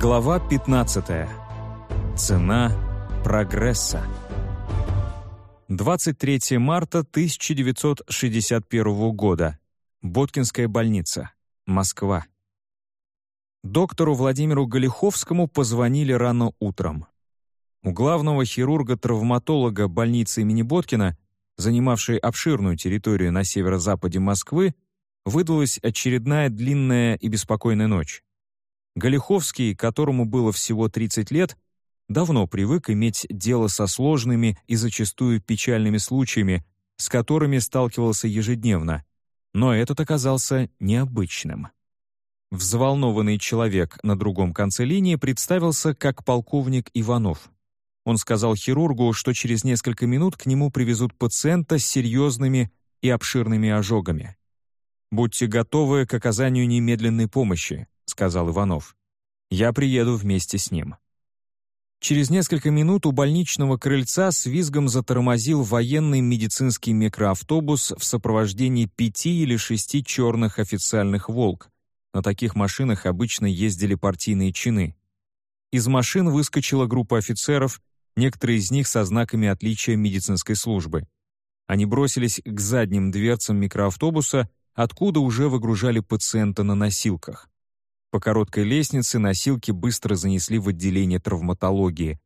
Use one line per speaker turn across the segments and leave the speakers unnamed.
Глава 15. Цена прогресса. 23 марта 1961 года. Боткинская больница. Москва. Доктору Владимиру Галиховскому позвонили рано утром. У главного хирурга-травматолога больницы имени Боткина, занимавшей обширную территорию на северо-западе Москвы, выдалась очередная длинная и беспокойная ночь. Галиховский, которому было всего 30 лет, давно привык иметь дело со сложными и зачастую печальными случаями, с которыми сталкивался ежедневно, но этот оказался необычным. Взволнованный человек на другом конце линии представился как полковник Иванов. Он сказал хирургу, что через несколько минут к нему привезут пациента с серьезными и обширными ожогами. «Будьте готовы к оказанию немедленной помощи», — сказал Иванов. «Я приеду вместе с ним». Через несколько минут у больничного крыльца с визгом затормозил военный медицинский микроавтобус в сопровождении пяти или шести черных официальных «Волк». На таких машинах обычно ездили партийные чины. Из машин выскочила группа офицеров, некоторые из них со знаками отличия медицинской службы. Они бросились к задним дверцам микроавтобуса откуда уже выгружали пациента на носилках. По короткой лестнице носилки быстро занесли в отделение травматологии.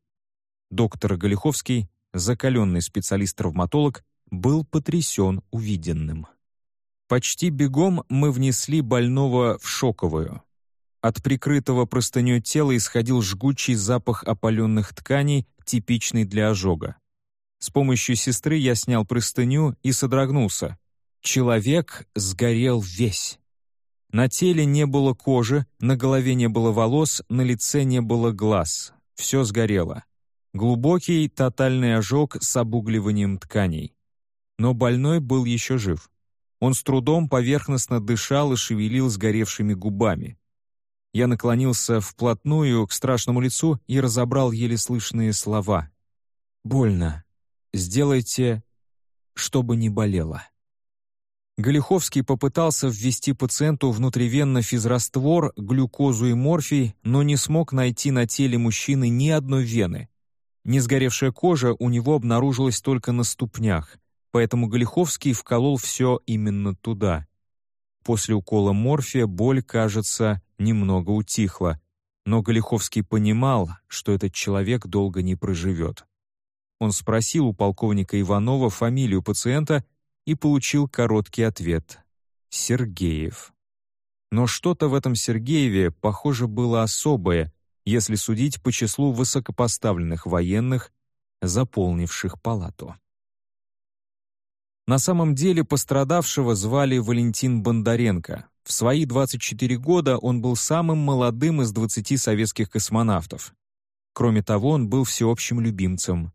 Доктор Галиховский, закаленный специалист-травматолог, был потрясен увиденным. Почти бегом мы внесли больного в шоковую. От прикрытого простыней тела исходил жгучий запах опаленных тканей, типичный для ожога. С помощью сестры я снял простыню и содрогнулся. Человек сгорел весь. На теле не было кожи, на голове не было волос, на лице не было глаз. Все сгорело. Глубокий тотальный ожог с обугливанием тканей. Но больной был еще жив. Он с трудом поверхностно дышал и шевелил сгоревшими губами. Я наклонился вплотную к страшному лицу и разобрал еле слышные слова. «Больно. Сделайте, чтобы не болело». Галиховский попытался ввести пациенту внутривенно физраствор, глюкозу и морфий, но не смог найти на теле мужчины ни одной вены. Несгоревшая кожа у него обнаружилась только на ступнях, поэтому Галиховский вколол все именно туда. После укола морфия боль, кажется, немного утихла, но Галиховский понимал, что этот человек долго не проживет. Он спросил у полковника Иванова фамилию пациента и получил короткий ответ — Сергеев. Но что-то в этом Сергееве, похоже, было особое, если судить по числу высокопоставленных военных, заполнивших палату. На самом деле пострадавшего звали Валентин Бондаренко. В свои 24 года он был самым молодым из 20 советских космонавтов. Кроме того, он был всеобщим любимцем.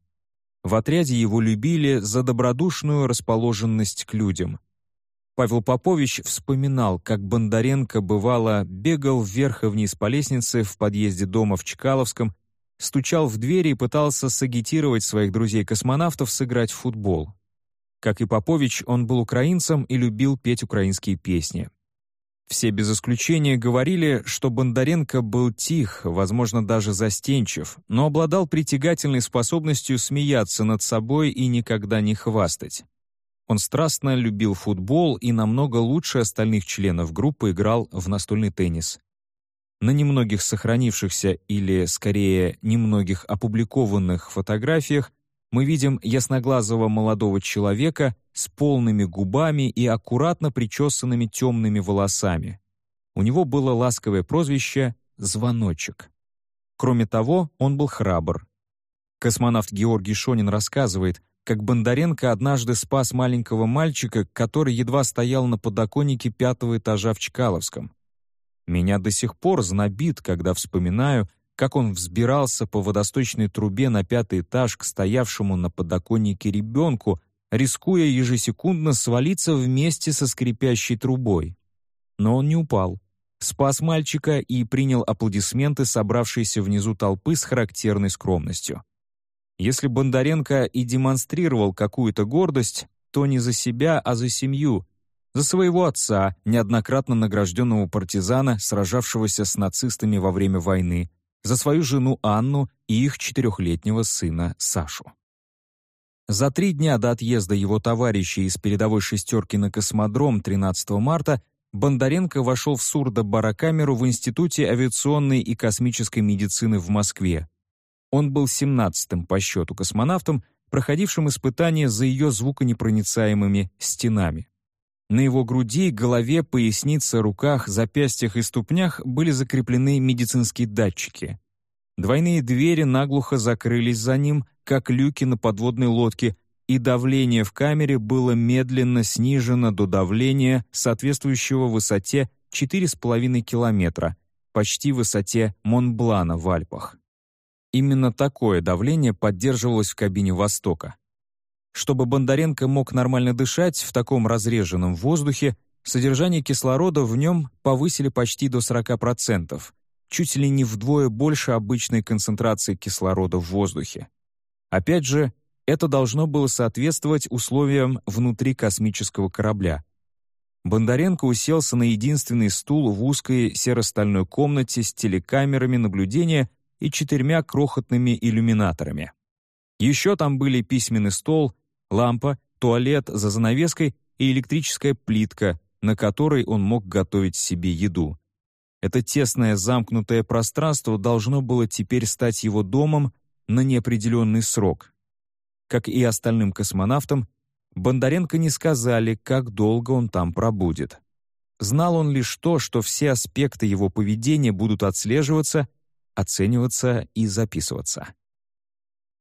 В отряде его любили за добродушную расположенность к людям. Павел Попович вспоминал, как Бондаренко, бывало, бегал вверх и вниз по лестнице в подъезде дома в Чкаловском, стучал в двери и пытался сагитировать своих друзей-космонавтов сыграть в футбол. Как и Попович, он был украинцем и любил петь украинские песни. Все без исключения говорили, что Бондаренко был тих, возможно, даже застенчив, но обладал притягательной способностью смеяться над собой и никогда не хвастать. Он страстно любил футбол и намного лучше остальных членов группы играл в настольный теннис. На немногих сохранившихся или, скорее, немногих опубликованных фотографиях мы видим ясноглазого молодого человека с полными губами и аккуратно причесанными темными волосами. У него было ласковое прозвище «Звоночек». Кроме того, он был храбр. Космонавт Георгий Шонин рассказывает, как Бондаренко однажды спас маленького мальчика, который едва стоял на подоконнике пятого этажа в Чкаловском. Меня до сих пор знобит, когда вспоминаю, как он взбирался по водосточной трубе на пятый этаж к стоявшему на подоконнике ребенку, рискуя ежесекундно свалиться вместе со скрипящей трубой. Но он не упал. Спас мальчика и принял аплодисменты собравшейся внизу толпы с характерной скромностью. Если Бондаренко и демонстрировал какую-то гордость, то не за себя, а за семью, за своего отца, неоднократно награжденного партизана, сражавшегося с нацистами во время войны, за свою жену Анну и их четырехлетнего сына Сашу. За три дня до отъезда его товарищей из передовой «шестерки» на космодром 13 марта Бондаренко вошел в сурдо-барокамеру в Институте авиационной и космической медицины в Москве. Он был 17-м по счету космонавтом, проходившим испытания за ее звуконепроницаемыми стенами. На его груди, голове, пояснице, руках, запястьях и ступнях были закреплены медицинские датчики. Двойные двери наглухо закрылись за ним, как люки на подводной лодке, и давление в камере было медленно снижено до давления, соответствующего высоте 4,5 километра, почти высоте Монблана в Альпах. Именно такое давление поддерживалось в кабине «Востока». Чтобы Бондаренко мог нормально дышать в таком разреженном воздухе, содержание кислорода в нем повысили почти до 40%, чуть ли не вдвое больше обычной концентрации кислорода в воздухе. Опять же, это должно было соответствовать условиям внутри космического корабля. Бондаренко уселся на единственный стул в узкой серо-стальной комнате с телекамерами наблюдения и четырьмя крохотными иллюминаторами. Еще там были письменный стол, лампа, туалет за занавеской и электрическая плитка, на которой он мог готовить себе еду. Это тесное замкнутое пространство должно было теперь стать его домом на неопределенный срок. Как и остальным космонавтам, Бондаренко не сказали, как долго он там пробудет. Знал он лишь то, что все аспекты его поведения будут отслеживаться, оцениваться и записываться.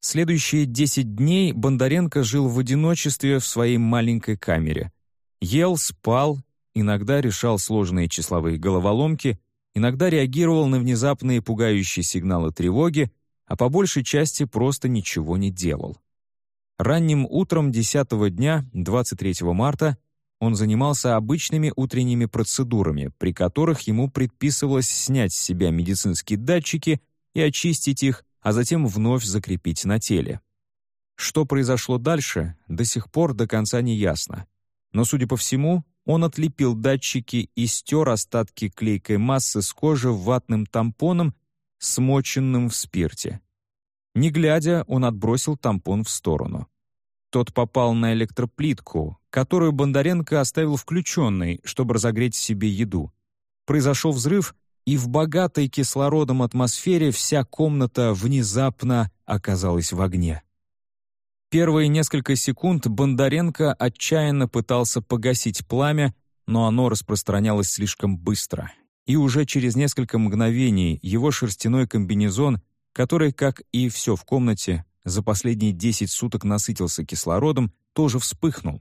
Следующие 10 дней Бондаренко жил в одиночестве в своей маленькой камере. Ел, спал, иногда решал сложные числовые головоломки, иногда реагировал на внезапные пугающие сигналы тревоги, а по большей части просто ничего не делал. Ранним утром 10 дня, 23 марта, он занимался обычными утренними процедурами, при которых ему предписывалось снять с себя медицинские датчики и очистить их, а затем вновь закрепить на теле. Что произошло дальше, до сих пор до конца не ясно. Но, судя по всему, он отлепил датчики и стер остатки клейкой массы с кожи ватным тампоном, смоченным в спирте. Не глядя, он отбросил тампон в сторону. Тот попал на электроплитку, которую Бондаренко оставил включенной, чтобы разогреть себе еду. Произошел взрыв, и в богатой кислородом атмосфере вся комната внезапно оказалась в огне. Первые несколько секунд Бондаренко отчаянно пытался погасить пламя, но оно распространялось слишком быстро. И уже через несколько мгновений его шерстяной комбинезон, который, как и все в комнате, за последние 10 суток насытился кислородом, тоже вспыхнул.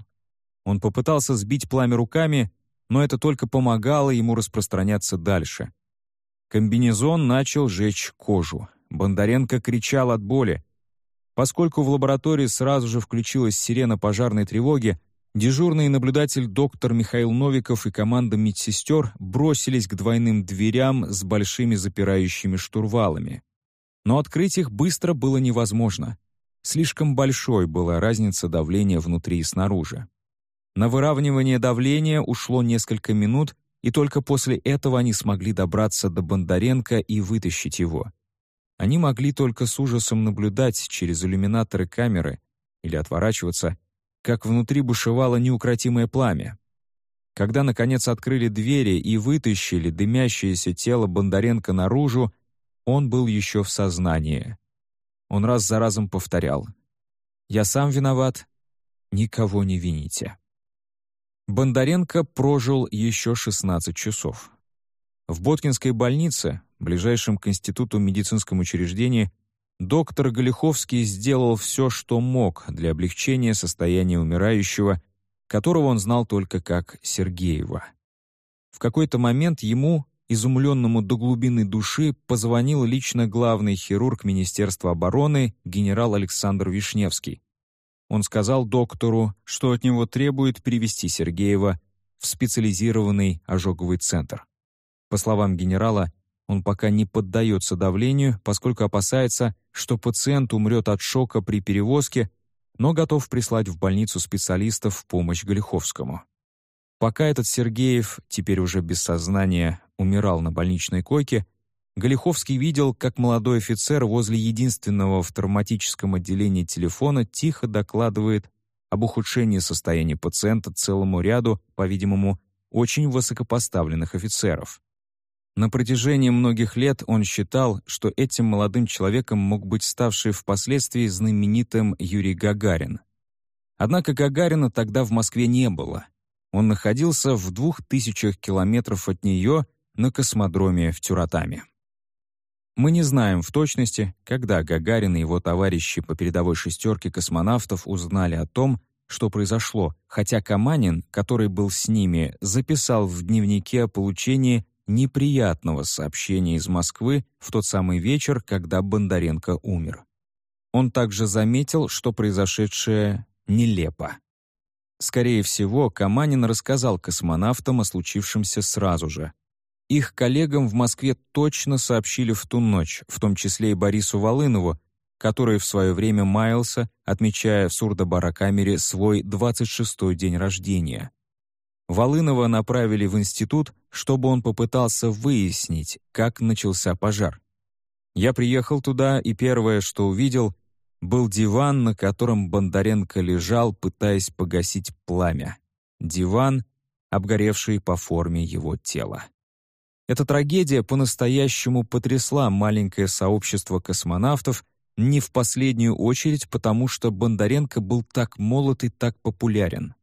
Он попытался сбить пламя руками, но это только помогало ему распространяться дальше. Комбинезон начал жечь кожу. Бондаренко кричал от боли. Поскольку в лаборатории сразу же включилась сирена пожарной тревоги, дежурный наблюдатель доктор Михаил Новиков и команда медсестер бросились к двойным дверям с большими запирающими штурвалами. Но открыть их быстро было невозможно. Слишком большой была разница давления внутри и снаружи. На выравнивание давления ушло несколько минут, и только после этого они смогли добраться до Бондаренко и вытащить его. Они могли только с ужасом наблюдать через иллюминаторы камеры или отворачиваться, как внутри бушевало неукротимое пламя. Когда, наконец, открыли двери и вытащили дымящееся тело Бондаренко наружу, он был еще в сознании. Он раз за разом повторял «Я сам виноват, никого не вините». Бондаренко прожил еще 16 часов. В Боткинской больнице, ближайшем к институту медицинском учреждении, доктор Галиховский сделал все, что мог для облегчения состояния умирающего, которого он знал только как Сергеева. В какой-то момент ему, изумленному до глубины души, позвонил лично главный хирург Министерства обороны генерал Александр Вишневский. Он сказал доктору, что от него требует перевести Сергеева в специализированный ожоговый центр. По словам генерала, он пока не поддается давлению, поскольку опасается, что пациент умрет от шока при перевозке, но готов прислать в больницу специалистов в помощь Галиховскому. Пока этот Сергеев, теперь уже без сознания, умирал на больничной койке, Галиховский видел, как молодой офицер возле единственного в травматическом отделении телефона тихо докладывает об ухудшении состояния пациента целому ряду, по-видимому, очень высокопоставленных офицеров. На протяжении многих лет он считал, что этим молодым человеком мог быть ставший впоследствии знаменитым Юрий Гагарин. Однако Гагарина тогда в Москве не было. Он находился в двух тысячах километров от нее на космодроме в Тюратаме. Мы не знаем в точности, когда Гагарин и его товарищи по передовой шестерке космонавтов узнали о том, что произошло, хотя Каманин, который был с ними, записал в дневнике о получении неприятного сообщения из Москвы в тот самый вечер, когда Бондаренко умер. Он также заметил, что произошедшее нелепо. Скорее всего, Каманин рассказал космонавтам о случившемся сразу же, их коллегам в Москве точно сообщили в ту ночь, в том числе и Борису Волынову, который в свое время маялся, отмечая в сурдобарокамере свой 26-й день рождения. Волынова направили в институт, чтобы он попытался выяснить, как начался пожар. Я приехал туда, и первое, что увидел, был диван, на котором Бондаренко лежал, пытаясь погасить пламя. Диван, обгоревший по форме его тела. Эта трагедия по-настоящему потрясла маленькое сообщество космонавтов, не в последнюю очередь потому, что Бондаренко был так молод и так популярен.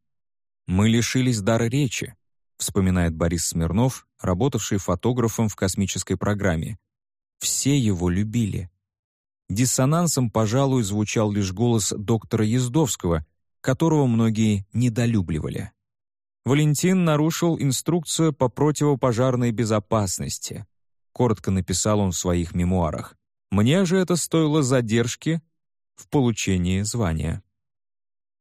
«Мы лишились дара речи», — вспоминает Борис Смирнов, работавший фотографом в космической программе. «Все его любили». Диссонансом, пожалуй, звучал лишь голос доктора Ездовского, которого многие недолюбливали. Валентин нарушил инструкцию по противопожарной безопасности. Коротко написал он в своих мемуарах. Мне же это стоило задержки в получении звания.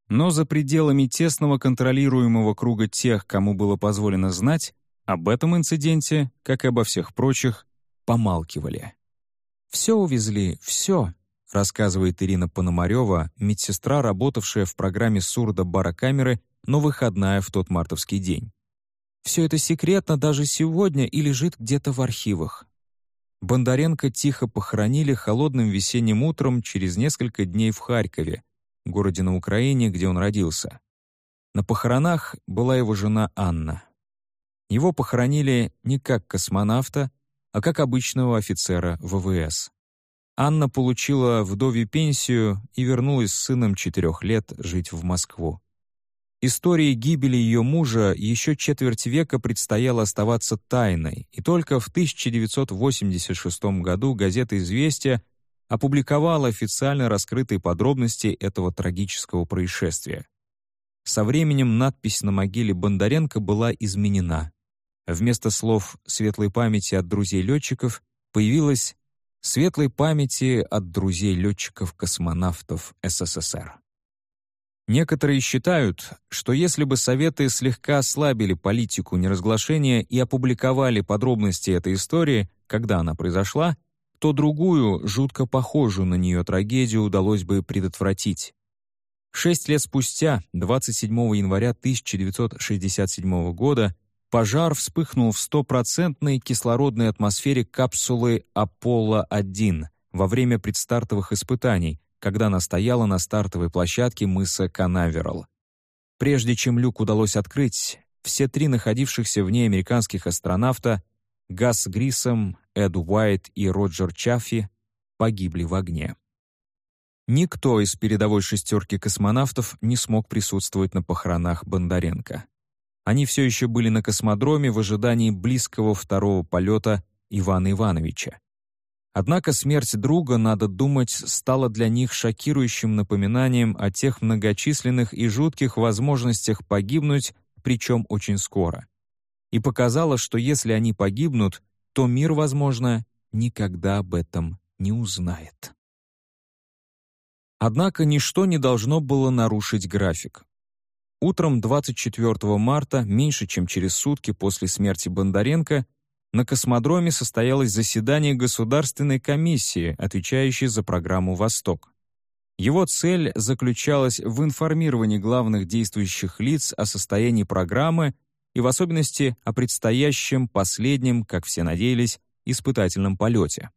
Но за пределами тесного контролируемого круга тех, кому было позволено знать, об этом инциденте, как и обо всех прочих, помалкивали. «Все увезли, все», — рассказывает Ирина Пономарева, медсестра, работавшая в программе сурдо-барокамеры но выходная в тот мартовский день. Все это секретно даже сегодня и лежит где-то в архивах. Бондаренко тихо похоронили холодным весенним утром через несколько дней в Харькове, городе на Украине, где он родился. На похоронах была его жена Анна. Его похоронили не как космонавта, а как обычного офицера ВВС. Анна получила вдове пенсию и вернулась с сыном четырех лет жить в Москву. Истории гибели ее мужа еще четверть века предстояло оставаться тайной, и только в 1986 году газета «Известия» опубликовала официально раскрытые подробности этого трагического происшествия. Со временем надпись на могиле Бондаренко была изменена. Вместо слов «светлой памяти от друзей летчиков» появилось «светлой памяти от друзей летчиков-космонавтов СССР». Некоторые считают, что если бы Советы слегка ослабили политику неразглашения и опубликовали подробности этой истории, когда она произошла, то другую, жутко похожую на нее трагедию удалось бы предотвратить. Шесть лет спустя, 27 января 1967 года, пожар вспыхнул в стопроцентной кислородной атмосфере капсулы «Аполло-1» во время предстартовых испытаний, когда она стояла на стартовой площадке мыса Канаверал. Прежде чем люк удалось открыть, все три находившихся в ней американских астронавта Гас Грисом, Эд Уайт и Роджер Чаффи погибли в огне. Никто из передовой шестерки космонавтов не смог присутствовать на похоронах Бондаренко. Они все еще были на космодроме в ожидании близкого второго полета Ивана Ивановича. Однако смерть друга, надо думать, стала для них шокирующим напоминанием о тех многочисленных и жутких возможностях погибнуть, причем очень скоро. И показала, что если они погибнут, то мир, возможно, никогда об этом не узнает. Однако ничто не должно было нарушить график. Утром 24 марта, меньше чем через сутки после смерти Бондаренко, на космодроме состоялось заседание Государственной комиссии, отвечающей за программу «Восток». Его цель заключалась в информировании главных действующих лиц о состоянии программы и в особенности о предстоящем последнем, как все надеялись, испытательном полете.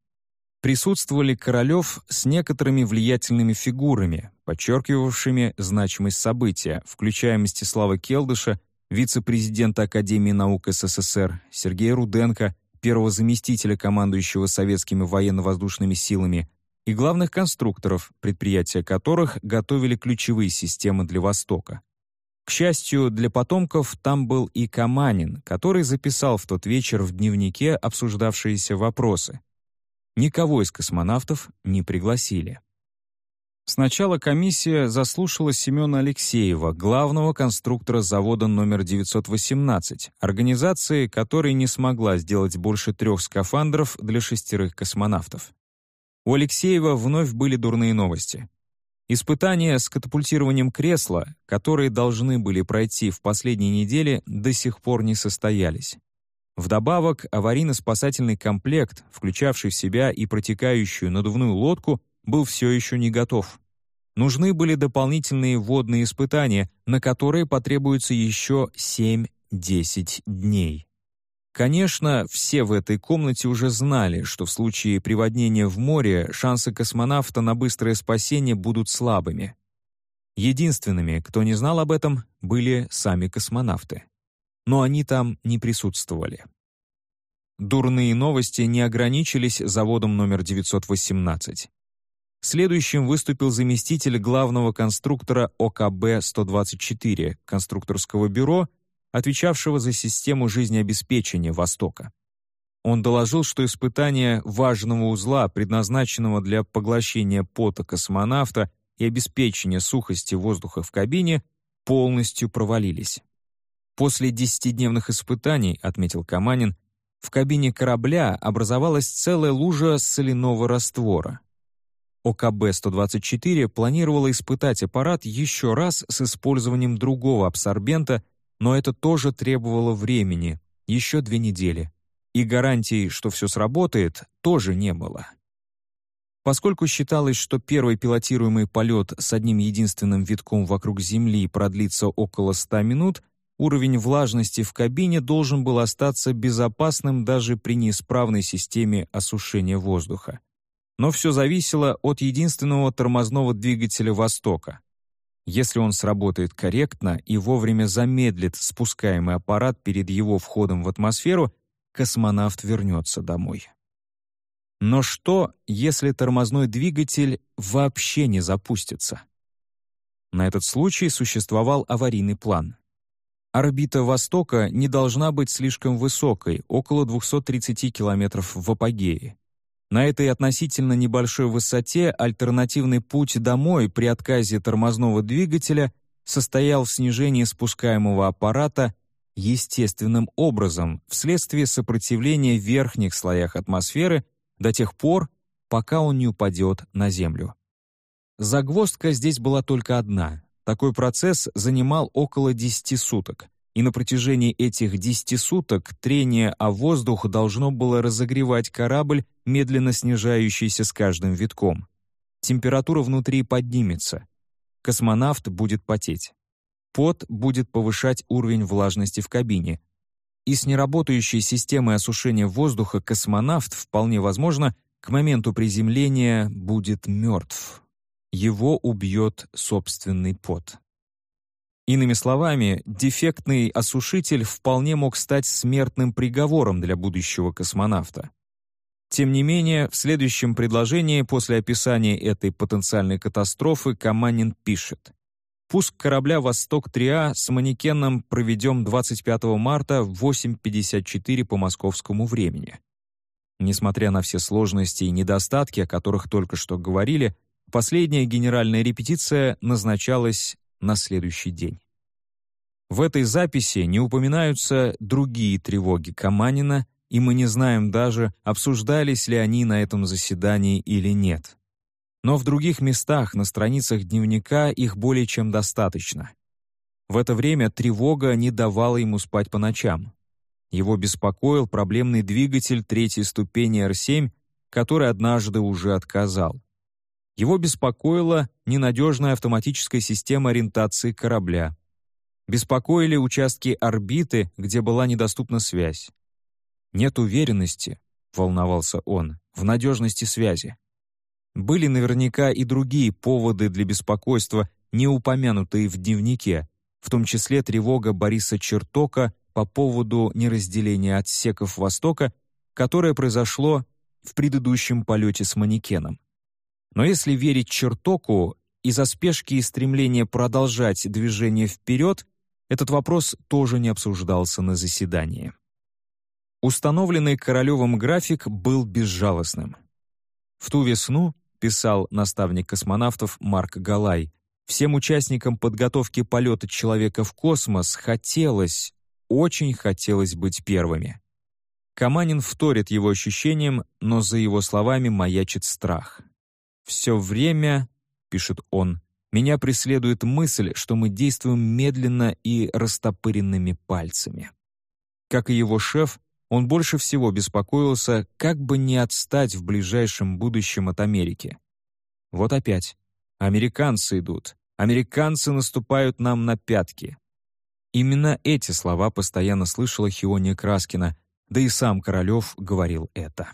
Присутствовали Королев с некоторыми влиятельными фигурами, подчеркивавшими значимость события, включая Мстислава Келдыша, вице-президента Академии наук СССР, Сергея Руденко, первого заместителя командующего советскими военно-воздушными силами, и главных конструкторов, предприятия которых готовили ключевые системы для Востока. К счастью для потомков, там был и Каманин, который записал в тот вечер в дневнике обсуждавшиеся вопросы. Никого из космонавтов не пригласили. Сначала комиссия заслушала Семена Алексеева, главного конструктора завода номер 918, организации, которая не смогла сделать больше трех скафандров для шестерых космонавтов. У Алексеева вновь были дурные новости. Испытания с катапультированием кресла, которые должны были пройти в последней неделе, до сих пор не состоялись. Вдобавок, аварийно-спасательный комплект, включавший в себя и протекающую надувную лодку, был все еще не готов. Нужны были дополнительные водные испытания, на которые потребуется еще 7-10 дней. Конечно, все в этой комнате уже знали, что в случае приводнения в море шансы космонавта на быстрое спасение будут слабыми. Единственными, кто не знал об этом, были сами космонавты. Но они там не присутствовали. Дурные новости не ограничились заводом номер 918. Следующим выступил заместитель главного конструктора ОКБ-124 конструкторского бюро отвечавшего за систему жизнеобеспечения Востока. Он доложил, что испытания важного узла, предназначенного для поглощения пота космонавта и обеспечения сухости воздуха в кабине, полностью провалились. После десятидневных испытаний, отметил Каманин, в кабине корабля образовалась целая лужа соляного раствора. ОКБ-124 планировало испытать аппарат еще раз с использованием другого абсорбента но это тоже требовало времени, еще две недели. И гарантий, что все сработает, тоже не было. Поскольку считалось, что первый пилотируемый полет с одним единственным витком вокруг Земли продлится около 100 минут, уровень влажности в кабине должен был остаться безопасным даже при неисправной системе осушения воздуха. Но все зависело от единственного тормозного двигателя «Востока». Если он сработает корректно и вовремя замедлит спускаемый аппарат перед его входом в атмосферу, космонавт вернется домой. Но что, если тормозной двигатель вообще не запустится? На этот случай существовал аварийный план. Орбита Востока не должна быть слишком высокой, около 230 километров в апогее. На этой относительно небольшой высоте альтернативный путь домой при отказе тормозного двигателя состоял в снижении спускаемого аппарата естественным образом вследствие сопротивления в верхних слоях атмосферы до тех пор, пока он не упадет на Землю. Загвоздка здесь была только одна. Такой процесс занимал около 10 суток и на протяжении этих десяти суток трение о воздух должно было разогревать корабль, медленно снижающийся с каждым витком. Температура внутри поднимется. Космонавт будет потеть. Пот будет повышать уровень влажности в кабине. И с неработающей системой осушения воздуха космонавт, вполне возможно, к моменту приземления будет мертв. Его убьет собственный пот. Иными словами, дефектный осушитель вполне мог стать смертным приговором для будущего космонавта. Тем не менее, в следующем предложении после описания этой потенциальной катастрофы Каманин пишет «Пуск корабля «Восток-3А» с манекеном проведем 25 марта в 8.54 по московскому времени». Несмотря на все сложности и недостатки, о которых только что говорили, последняя генеральная репетиция назначалась на следующий день. В этой записи не упоминаются другие тревоги Каманина, и мы не знаем даже, обсуждались ли они на этом заседании или нет. Но в других местах на страницах дневника их более чем достаточно. В это время тревога не давала ему спать по ночам. Его беспокоил проблемный двигатель третьей ступени Р-7, который однажды уже отказал. Его беспокоила ненадежная автоматическая система ориентации корабля. Беспокоили участки орбиты, где была недоступна связь. Нет уверенности, волновался он, в надежности связи. Были наверняка и другие поводы для беспокойства, не упомянутые в дневнике, в том числе тревога Бориса Чертока по поводу неразделения отсеков Востока, которое произошло в предыдущем полете с манекеном. Но если верить Чертоку, из-за спешки и стремления продолжать движение вперед, этот вопрос тоже не обсуждался на заседании. Установленный Королевым график был безжалостным. В ту весну, писал наставник космонавтов Марк Галай, всем участникам подготовки полета человека в космос хотелось, очень хотелось быть первыми. Каманин вторит его ощущениям, но за его словами маячит страх. «Все время, — пишет он, — меня преследует мысль, что мы действуем медленно и растопыренными пальцами». Как и его шеф, он больше всего беспокоился, как бы не отстать в ближайшем будущем от Америки. Вот опять. Американцы идут. Американцы наступают нам на пятки. Именно эти слова постоянно слышала Хиония Краскина, да и сам Королев говорил это.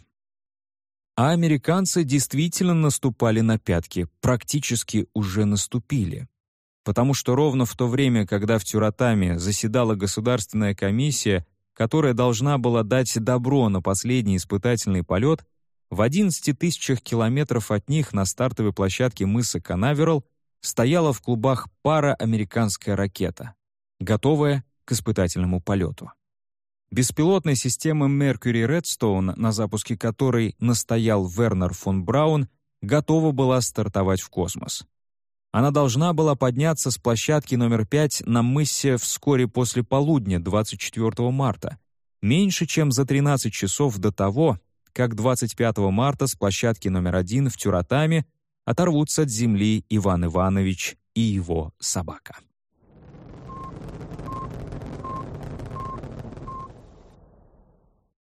А американцы действительно наступали на пятки, практически уже наступили. Потому что ровно в то время, когда в Тюратаме заседала государственная комиссия, которая должна была дать добро на последний испытательный полет, в 11 тысячах километров от них на стартовой площадке мыса Канаверал стояла в клубах пара американская ракета, готовая к испытательному полету. Беспилотной системы Mercury Redstone, на запуске которой настоял Вернер фон Браун, готова была стартовать в космос. Она должна была подняться с площадки номер 5 на мысе вскоре после полудня 24 марта, меньше чем за 13 часов до того, как 25 марта с площадки номер 1 в Тюратаме оторвутся от земли Иван Иванович и его собака.